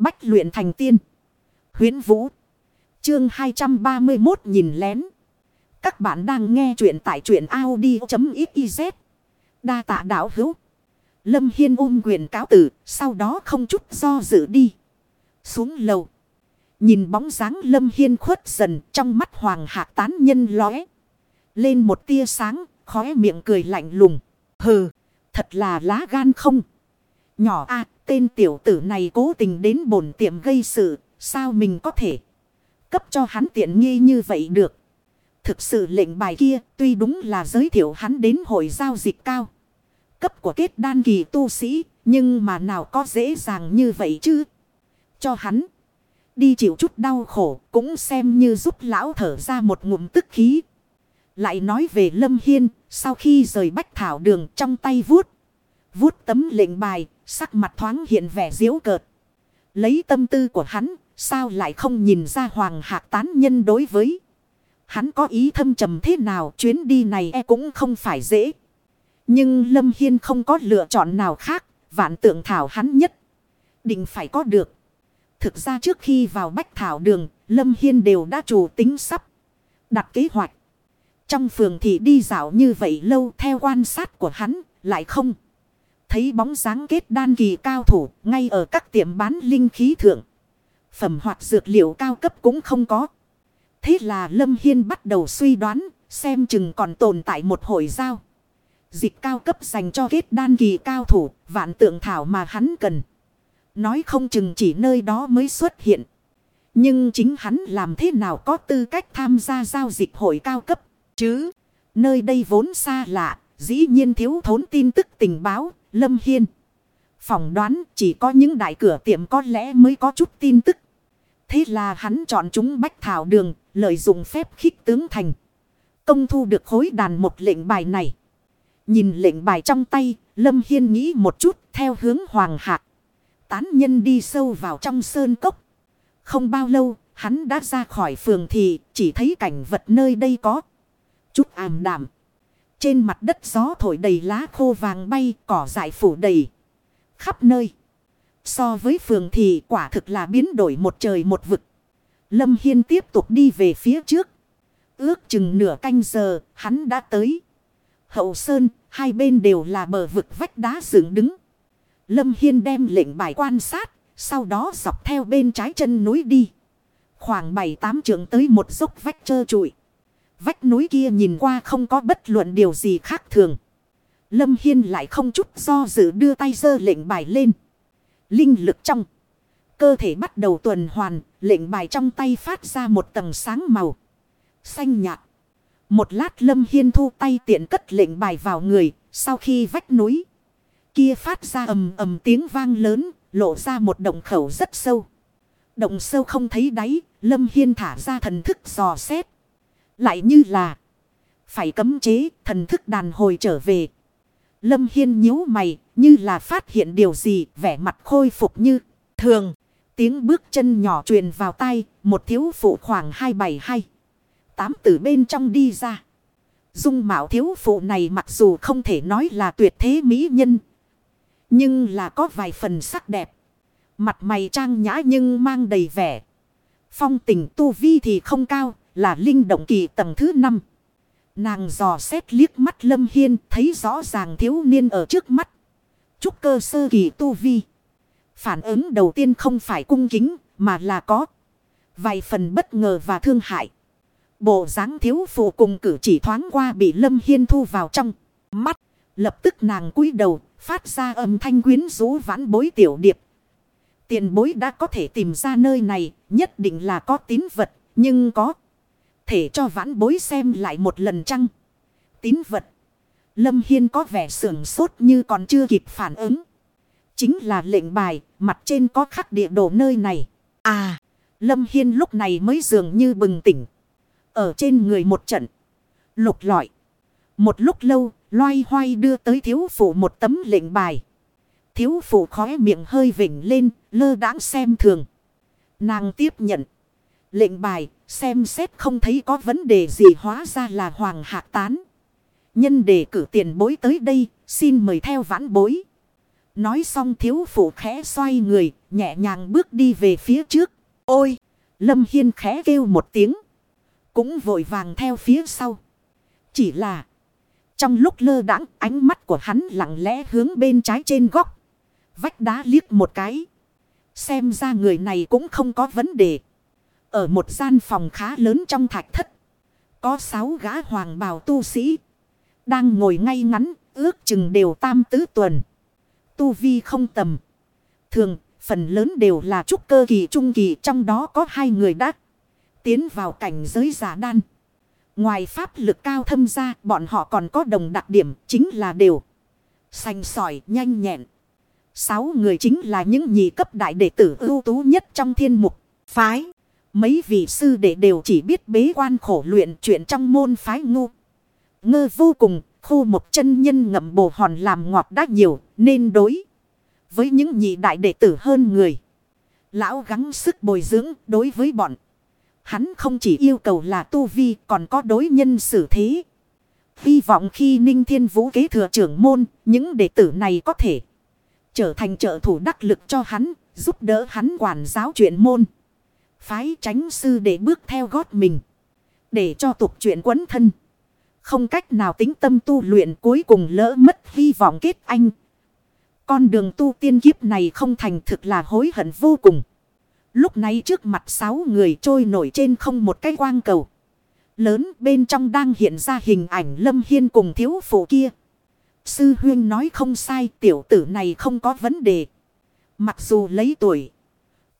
Bách luyện thành tiên. Huyến Vũ. Chương 231 nhìn lén. Các bạn đang nghe truyện tại truyện Audi.xyz. Đa tạ đảo hữu. Lâm Hiên ôm quyền cáo tử. Sau đó không chút do dự đi. Xuống lầu. Nhìn bóng dáng Lâm Hiên khuất dần trong mắt hoàng hạ tán nhân lóe. Lên một tia sáng, khóe miệng cười lạnh lùng. Hừ, thật là lá gan không. Nhỏ a tên tiểu tử này cố tình đến bổn tiệm gây sự, sao mình có thể cấp cho hắn tiện nghi như vậy được. Thực sự lệnh bài kia tuy đúng là giới thiệu hắn đến hội giao dịch cao. Cấp của kết đan kỳ tu sĩ, nhưng mà nào có dễ dàng như vậy chứ. Cho hắn đi chịu chút đau khổ cũng xem như giúp lão thở ra một ngụm tức khí. Lại nói về Lâm Hiên, sau khi rời bách thảo đường trong tay vuốt. Vuốt tấm lệnh bài, sắc mặt thoáng hiện vẻ diễu cợt. Lấy tâm tư của hắn, sao lại không nhìn ra hoàng hạc tán nhân đối với. Hắn có ý thâm trầm thế nào chuyến đi này e cũng không phải dễ. Nhưng Lâm Hiên không có lựa chọn nào khác, vạn tượng thảo hắn nhất. Định phải có được. Thực ra trước khi vào bách thảo đường, Lâm Hiên đều đã chủ tính sắp. Đặt kế hoạch. Trong phường thì đi dạo như vậy lâu theo quan sát của hắn, lại không. Thấy bóng dáng kết đan kỳ cao thủ ngay ở các tiệm bán linh khí thượng. Phẩm hoặc dược liệu cao cấp cũng không có. Thế là Lâm Hiên bắt đầu suy đoán xem chừng còn tồn tại một hội giao. Dịch cao cấp dành cho kết đan kỳ cao thủ vạn tượng thảo mà hắn cần. Nói không chừng chỉ nơi đó mới xuất hiện. Nhưng chính hắn làm thế nào có tư cách tham gia giao dịch hội cao cấp chứ. Nơi đây vốn xa lạ, dĩ nhiên thiếu thốn tin tức tình báo, Lâm Hiên. Phỏng đoán chỉ có những đại cửa tiệm có lẽ mới có chút tin tức. Thế là hắn chọn chúng bách thảo đường, lợi dụng phép khích tướng thành. Công thu được khối đàn một lệnh bài này. Nhìn lệnh bài trong tay, Lâm Hiên nghĩ một chút theo hướng hoàng hạc. Tán nhân đi sâu vào trong sơn cốc. Không bao lâu, hắn đã ra khỏi phường thì chỉ thấy cảnh vật nơi đây có chút ảm đạm. Trên mặt đất gió thổi đầy lá khô vàng bay, cỏ dại phủ đầy. Khắp nơi. So với phường thì quả thực là biến đổi một trời một vực. Lâm Hiên tiếp tục đi về phía trước. Ước chừng nửa canh giờ, hắn đã tới. Hậu Sơn, hai bên đều là bờ vực vách đá dựng đứng. Lâm Hiên đem lệnh bài quan sát, sau đó dọc theo bên trái chân núi đi. Khoảng 7-8 trượng tới một dốc vách trơ trụi. Vách núi kia nhìn qua không có bất luận điều gì khác thường. Lâm Hiên lại không chút do dự đưa tay giơ lệnh bài lên. Linh lực trong. Cơ thể bắt đầu tuần hoàn, lệnh bài trong tay phát ra một tầng sáng màu. Xanh nhạt. Một lát Lâm Hiên thu tay tiện cất lệnh bài vào người, sau khi vách núi. Kia phát ra ầm ầm tiếng vang lớn, lộ ra một động khẩu rất sâu. Động sâu không thấy đáy, Lâm Hiên thả ra thần thức dò xét. Lại như là phải cấm chế thần thức đàn hồi trở về. Lâm Hiên nhíu mày như là phát hiện điều gì vẻ mặt khôi phục như thường. Tiếng bước chân nhỏ truyền vào tay một thiếu phụ khoảng 272. Tám từ bên trong đi ra. Dung mạo thiếu phụ này mặc dù không thể nói là tuyệt thế mỹ nhân. Nhưng là có vài phần sắc đẹp. Mặt mày trang nhã nhưng mang đầy vẻ. Phong tình tu vi thì không cao, là linh động kỳ tầng thứ 5. Nàng dò xét liếc mắt Lâm Hiên, thấy rõ ràng thiếu niên ở trước mắt. Trúc cơ sơ kỳ tu vi. Phản ứng đầu tiên không phải cung kính, mà là có. Vài phần bất ngờ và thương hại. Bộ dáng thiếu phụ cùng cử chỉ thoáng qua bị Lâm Hiên thu vào trong mắt. Lập tức nàng cúi đầu, phát ra âm thanh quyến rũ vãn bối tiểu điệp. Tiền bối đã có thể tìm ra nơi này, nhất định là có tín vật, nhưng có thể cho vãn bối xem lại một lần chăng? Tín vật. Lâm Hiên có vẻ sưởng sốt như còn chưa kịp phản ứng. Chính là lệnh bài, mặt trên có khắc địa đồ nơi này. À, Lâm Hiên lúc này mới dường như bừng tỉnh. Ở trên người một trận. Lục lọi. Một lúc lâu, loay hoay đưa tới thiếu phụ một tấm lệnh bài. Thiếu phụ khóe miệng hơi vỉnh lên, lơ đãng xem thường. Nàng tiếp nhận. Lệnh bài, xem xét không thấy có vấn đề gì hóa ra là hoàng hạ tán. Nhân đề cử tiền bối tới đây, xin mời theo vãn bối. Nói xong thiếu phụ khẽ xoay người, nhẹ nhàng bước đi về phía trước. Ôi! Lâm Hiên khẽ kêu một tiếng. Cũng vội vàng theo phía sau. Chỉ là... Trong lúc lơ đãng ánh mắt của hắn lặng lẽ hướng bên trái trên góc. Vách đá liếc một cái. Xem ra người này cũng không có vấn đề. Ở một gian phòng khá lớn trong thạch thất. Có sáu gã hoàng bào tu sĩ. Đang ngồi ngay ngắn, ước chừng đều tam tứ tuần. Tu vi không tầm. Thường, phần lớn đều là trúc cơ kỳ trung kỳ trong đó có hai người đã tiến vào cảnh giới giả đan. Ngoài pháp lực cao thâm ra, bọn họ còn có đồng đặc điểm chính là đều. Xanh sỏi, nhanh nhẹn. Sáu người chính là những nhị cấp đại đệ tử ưu tú nhất trong thiên mục, phái. Mấy vị sư đệ đều chỉ biết bế quan khổ luyện chuyện trong môn phái ngu. Ngơ vô cùng, khu một chân nhân ngậm bồ hòn làm ngọt đã nhiều, nên đối. Với những nhị đại đệ tử hơn người. Lão gắng sức bồi dưỡng đối với bọn. Hắn không chỉ yêu cầu là tu vi còn có đối nhân xử thế. Hy vọng khi Ninh Thiên Vũ kế thừa trưởng môn, những đệ tử này có thể trở thành trợ thủ đắc lực cho hắn, giúp đỡ hắn quản giáo chuyện môn. Phái tránh sư để bước theo gót mình. Để cho tục chuyện quấn thân. Không cách nào tính tâm tu luyện cuối cùng lỡ mất hy vọng kết anh. Con đường tu tiên kiếp này không thành thực là hối hận vô cùng. Lúc này trước mặt sáu người trôi nổi trên không một cái quang cầu. Lớn bên trong đang hiện ra hình ảnh Lâm Hiên cùng thiếu phụ kia. Sư Huyên nói không sai, tiểu tử này không có vấn đề. Mặc dù lấy tuổi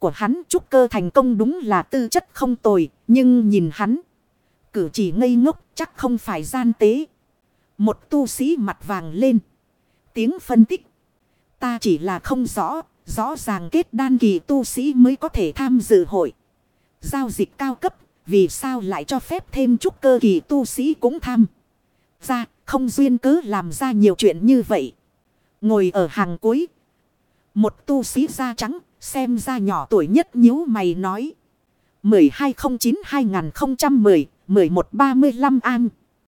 của hắn trúc cơ thành công đúng là tư chất không tồi. Nhưng nhìn hắn cử chỉ ngây ngốc chắc không phải gian tế. Một tu sĩ mặt vàng lên. Tiếng phân tích. Ta chỉ là không rõ Rõ ràng kết đan kỳ tu sĩ mới có thể tham dự hội. Giao dịch cao cấp, vì sao lại cho phép thêm trúc cơ kỳ tu sĩ cũng tham. Ra, không duyên cứ làm ra nhiều chuyện như vậy. Ngồi ở hàng cuối. Một tu sĩ da trắng, xem ra nhỏ tuổi nhất nhíu mày nói. 1209-2010, 1135 an.